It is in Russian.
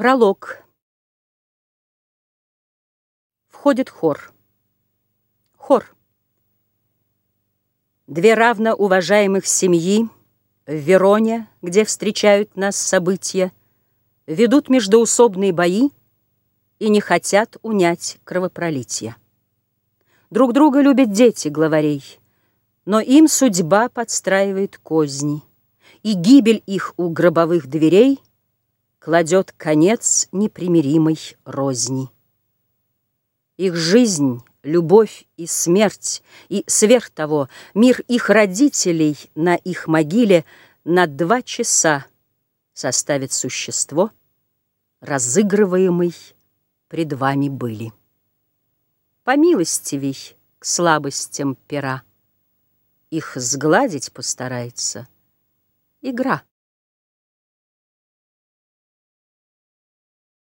Пролог. Входит хор. Хор. Две равно уважаемых семьи В Вероне, где встречают нас события, Ведут междоусобные бои И не хотят унять кровопролития. Друг друга любят дети главарей, Но им судьба подстраивает козни, И гибель их у гробовых дверей — кладет конец непримиримой розни. Их жизнь, любовь и смерть, и сверх того мир их родителей на их могиле на два часа составит существо, разыгрываемый пред вами были. Помилостивей к слабостям пера, их сгладить постарается игра.